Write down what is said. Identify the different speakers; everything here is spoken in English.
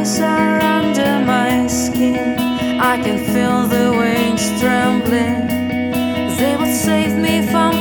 Speaker 1: eyes are under my skin. I can feel the wings trembling. They would save me from